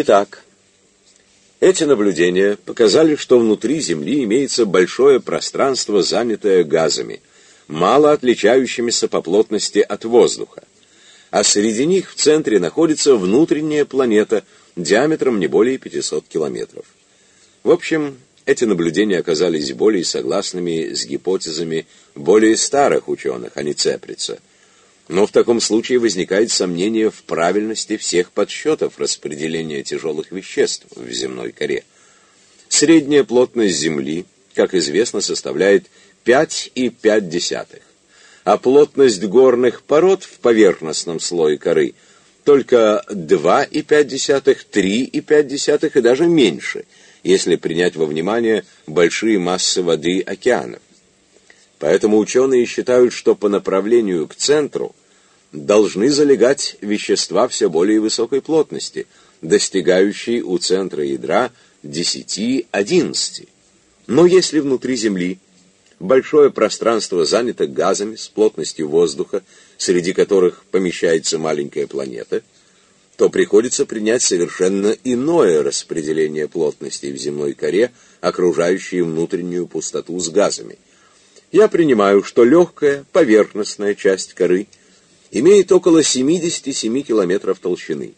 Итак, эти наблюдения показали, что внутри Земли имеется большое пространство, занятое газами, мало отличающимися по плотности от воздуха. А среди них в центре находится внутренняя планета диаметром не более 500 километров. В общем, эти наблюдения оказались более согласными с гипотезами более старых ученых, а не Цеприца. Но в таком случае возникает сомнение в правильности всех подсчетов распределения тяжелых веществ в земной коре. Средняя плотность Земли, как известно, составляет 5,5, а плотность горных пород в поверхностном слое коры только 2,5, 3,5 и даже меньше, если принять во внимание большие массы воды океанов. Поэтому ученые считают, что по направлению к центру должны залегать вещества все более высокой плотности, достигающие у центра ядра 10-11. Но если внутри Земли большое пространство занято газами с плотностью воздуха, среди которых помещается маленькая планета, то приходится принять совершенно иное распределение плотности в земной коре, окружающей внутреннюю пустоту с газами. Я принимаю, что легкая поверхностная часть коры – имеет около 77 километров толщины.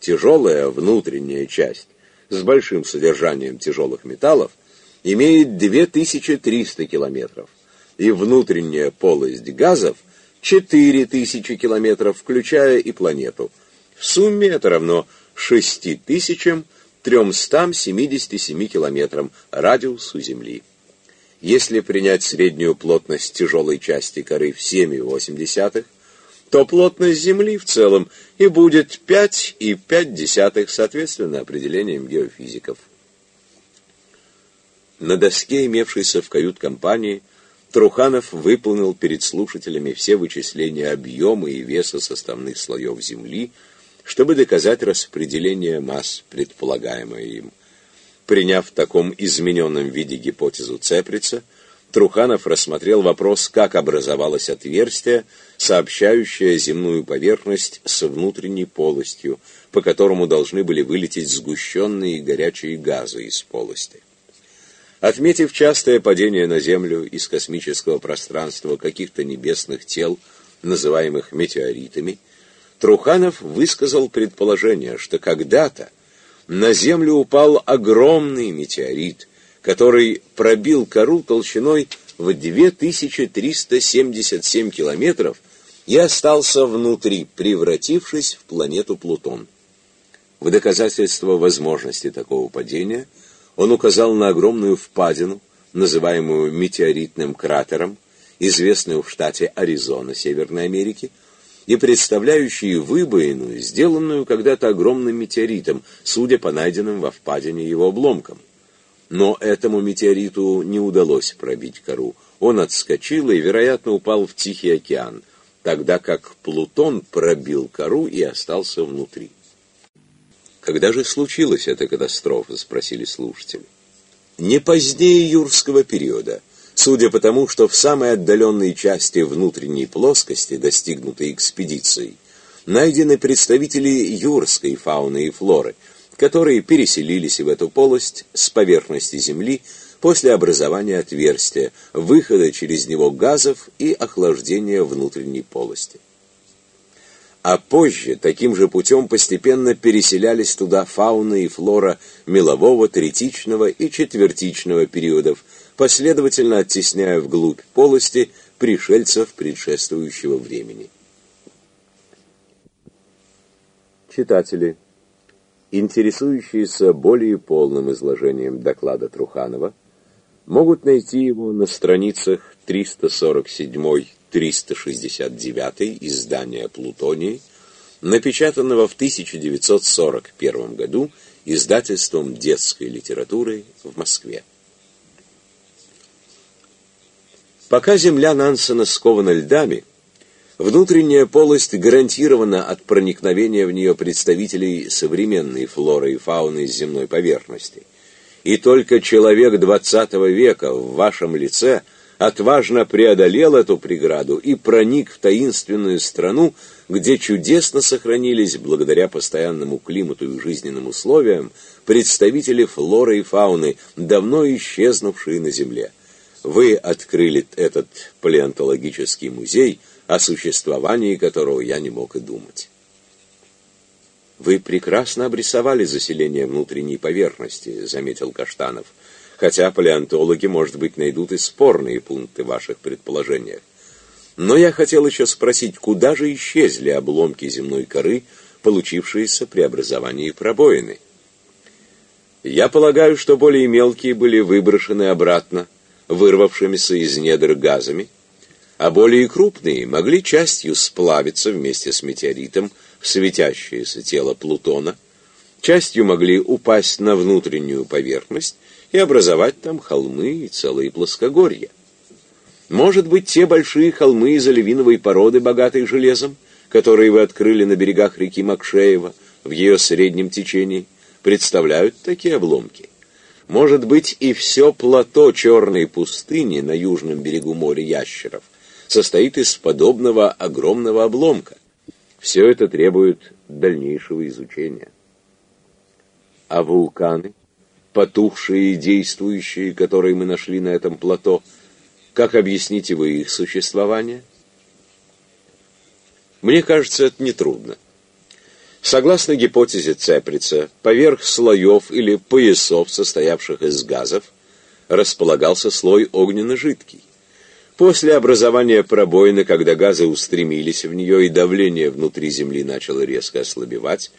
Тяжелая внутренняя часть с большим содержанием тяжелых металлов имеет 2300 километров, и внутренняя полость газов 4000 километров, включая и планету. В сумме это равно 6377 километрам радиусу Земли. Если принять среднюю плотность тяжелой части коры в 7,8, то плотность Земли в целом и будет 5,5, соответственно определениям геофизиков. На доске, имевшейся в кают-компании, Труханов выполнил перед слушателями все вычисления объема и веса составных слоев Земли, чтобы доказать распределение масс, предполагаемое им. Приняв в таком измененном виде гипотезу Цеприца, Труханов рассмотрел вопрос, как образовалось отверстие, сообщающее земную поверхность с внутренней полостью, по которому должны были вылететь сгущенные и горячие газы из полости. Отметив частое падение на Землю из космического пространства каких-то небесных тел, называемых метеоритами, Труханов высказал предположение, что когда-то на Землю упал огромный метеорит – который пробил кору толщиной в 2377 километров и остался внутри, превратившись в планету Плутон. В доказательство возможности такого падения он указал на огромную впадину, называемую метеоритным кратером, известную в штате Аризона, Северной Америки, и представляющую выбоину, сделанную когда-то огромным метеоритом, судя по найденным во впадине его обломкам. Но этому метеориту не удалось пробить кору. Он отскочил и, вероятно, упал в Тихий океан, тогда как Плутон пробил кору и остался внутри. «Когда же случилась эта катастрофа?» — спросили слушатели. «Не позднее юрского периода, судя по тому, что в самой отдаленной части внутренней плоскости, достигнутой экспедицией, найдены представители юрской фауны и флоры — которые переселились в эту полость с поверхности Земли после образования отверстия, выхода через него газов и охлаждения внутренней полости. А позже таким же путем постепенно переселялись туда фауна и флора мелового, третичного и четвертичного периодов, последовательно оттесняя вглубь полости пришельцев предшествующего времени. Читатели интересующиеся более полным изложением доклада Труханова, могут найти его на страницах 347-369 издания «Плутоний», напечатанного в 1941 году издательством детской литературы в Москве. Пока земля Нансена скована льдами, Внутренняя полость гарантирована от проникновения в нее представителей современной флоры и фауны земной поверхности. И только человек XX века в вашем лице отважно преодолел эту преграду и проник в таинственную страну, где чудесно сохранились, благодаря постоянному климату и жизненным условиям, представители флоры и фауны, давно исчезнувшие на Земле. Вы открыли этот палеонтологический музей, о существовании которого я не мог и думать. «Вы прекрасно обрисовали заселение внутренней поверхности», — заметил Каштанов, «хотя палеонтологи, может быть, найдут и спорные пункты в ваших предположениях. Но я хотел еще спросить, куда же исчезли обломки земной коры, получившиеся при образовании пробоины? Я полагаю, что более мелкие были выброшены обратно, вырвавшимися из недр газами, а более крупные могли частью сплавиться вместе с метеоритом в светящееся тело Плутона, частью могли упасть на внутреннюю поверхность и образовать там холмы и целые плоскогорья. Может быть, те большие холмы из оливиновой породы, богатые железом, которые вы открыли на берегах реки Макшеева в ее среднем течении, представляют такие обломки. Может быть, и все плато черной пустыни на южном берегу моря ящеров состоит из подобного огромного обломка. Все это требует дальнейшего изучения. А вулканы, потухшие и действующие, которые мы нашли на этом плато – как объясните вы их существование? Мне кажется, это нетрудно. Согласно гипотезе Цеприца, поверх слоев или поясов, состоявших из газов, располагался слой огненно-жидкий. После образования пробоины, когда газы устремились в нее и давление внутри Земли начало резко ослабевать,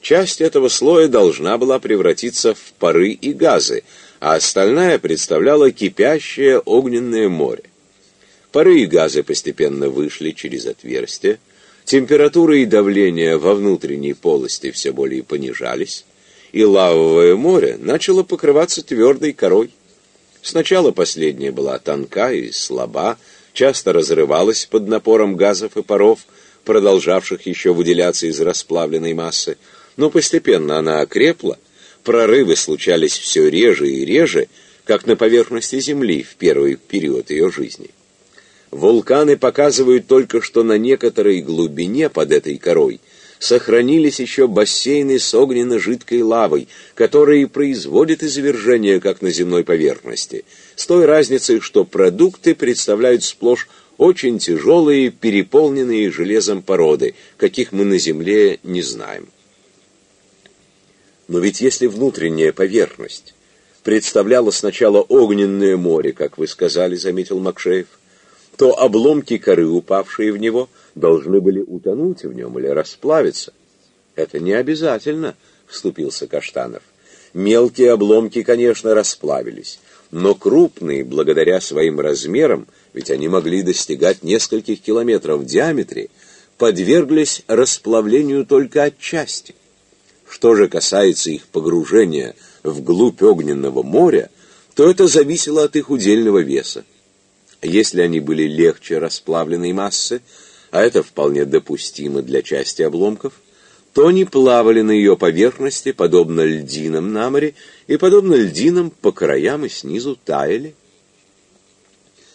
часть этого слоя должна была превратиться в пары и газы, а остальная представляла кипящее огненное море. Пары и газы постепенно вышли через отверстие, температура и давление во внутренней полости все более понижались, и лавовое море начало покрываться твердой корой. Сначала последняя была тонка и слаба, часто разрывалась под напором газов и паров, продолжавших еще выделяться из расплавленной массы, но постепенно она окрепла, Прорывы случались все реже и реже, как на поверхности Земли в первый период ее жизни. Вулканы показывают только, что на некоторой глубине под этой корой сохранились еще бассейны с огненно-жидкой лавой, которые производят извержения, как на земной поверхности, с той разницей, что продукты представляют сплошь очень тяжелые, переполненные железом породы, каких мы на Земле не знаем. Но ведь если внутренняя поверхность представляла сначала огненное море, как вы сказали, заметил Макшеев, то обломки коры, упавшие в него, должны были утонуть в нем или расплавиться. Это не обязательно, вступился Каштанов. Мелкие обломки, конечно, расплавились, но крупные, благодаря своим размерам, ведь они могли достигать нескольких километров в диаметре, подверглись расплавлению только отчасти. Что же касается их погружения вглубь огненного моря, то это зависело от их удельного веса. Если они были легче расплавленной массы, а это вполне допустимо для части обломков, то они плавали на ее поверхности, подобно льдинам на море, и, подобно льдинам, по краям и снизу таяли.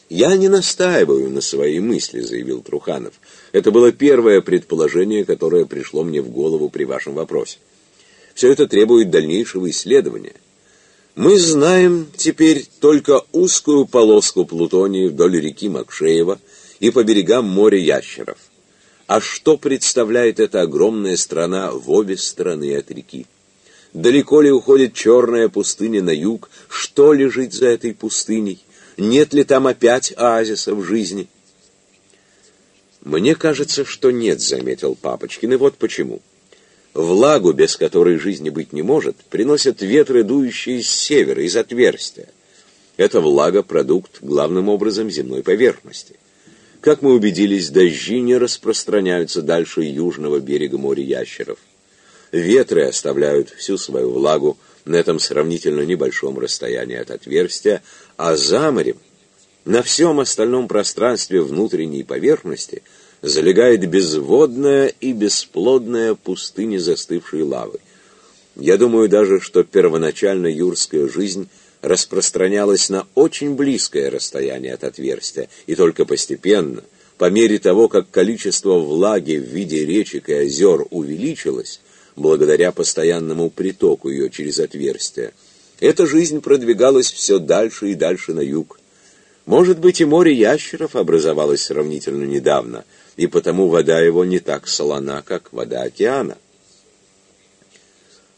«Я не настаиваю на своей мысли», — заявил Труханов. «Это было первое предположение, которое пришло мне в голову при вашем вопросе. Все это требует дальнейшего исследования. Мы знаем теперь только узкую полоску плутония вдоль реки Макшеева и по берегам моря ящеров. А что представляет эта огромная страна в обе стороны от реки? Далеко ли уходит черная пустыня на юг? Что лежит за этой пустыней? Нет ли там опять оазисов жизни? Мне кажется, что нет, заметил Папочкин, и вот почему. Влагу, без которой жизни быть не может, приносят ветры, дующие с севера, из отверстия. Эта влага – продукт, главным образом, земной поверхности. Как мы убедились, дожди не распространяются дальше южного берега моря ящеров. Ветры оставляют всю свою влагу на этом сравнительно небольшом расстоянии от отверстия, а за морем, на всем остальном пространстве внутренней поверхности – залегает безводная и бесплодная пустыня застывшей лавы. Я думаю даже, что первоначально юрская жизнь распространялась на очень близкое расстояние от отверстия, и только постепенно, По мере того, как количество влаги в виде речек и озер увеличилось, благодаря постоянному притоку ее через отверстия, эта жизнь продвигалась все дальше и дальше на юг. Может быть, и море ящеров образовалось сравнительно недавно, и потому вода его не так солона, как вода океана.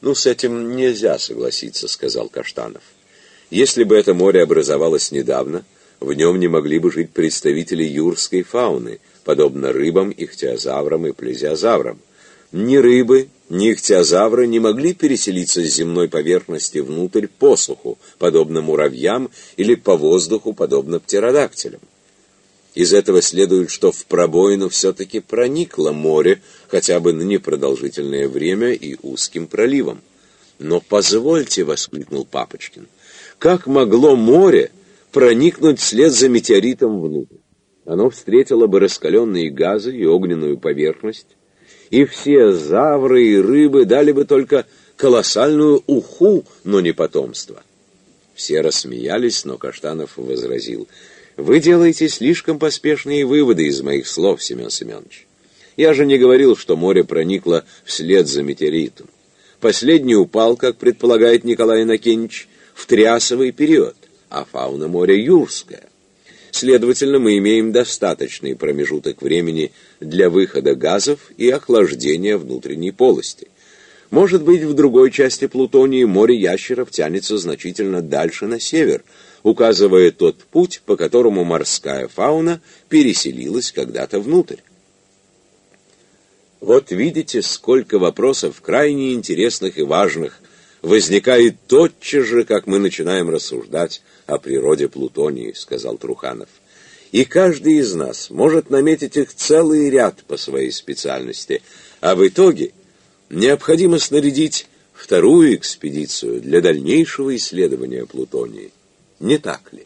«Ну, с этим нельзя согласиться», — сказал Каштанов. «Если бы это море образовалось недавно, в нем не могли бы жить представители юрской фауны, подобно рыбам, ихтиозаврам и плезиозаврам. Ни рыбы, ни ихтиозавры не могли переселиться с земной поверхности внутрь по суху, подобно муравьям, или по воздуху, подобно птеродактилям. Из этого следует, что в пробоину все-таки проникло море, хотя бы на непродолжительное время и узким проливом. «Но позвольте», — воскликнул Папочкин, — «как могло море проникнуть вслед за метеоритом внутрь? Оно встретило бы раскаленные газы и огненную поверхность, и все завры и рыбы дали бы только колоссальную уху, но не потомство». Все рассмеялись, но Каштанов возразил — вы делаете слишком поспешные выводы из моих слов, Семен Семенович. Я же не говорил, что море проникло вслед за метеоритом. Последний упал, как предполагает Николай Иннокенич, в триасовый период, а фауна моря юрская. Следовательно, мы имеем достаточный промежуток времени для выхода газов и охлаждения внутренней полости. Может быть, в другой части Плутонии море ящеров тянется значительно дальше на север – указывая тот путь, по которому морская фауна переселилась когда-то внутрь. Вот видите, сколько вопросов крайне интересных и важных возникает тотчас же, как мы начинаем рассуждать о природе Плутонии, сказал Труханов. И каждый из нас может наметить их целый ряд по своей специальности, а в итоге необходимо снарядить вторую экспедицию для дальнейшего исследования Плутонии. Не так ли?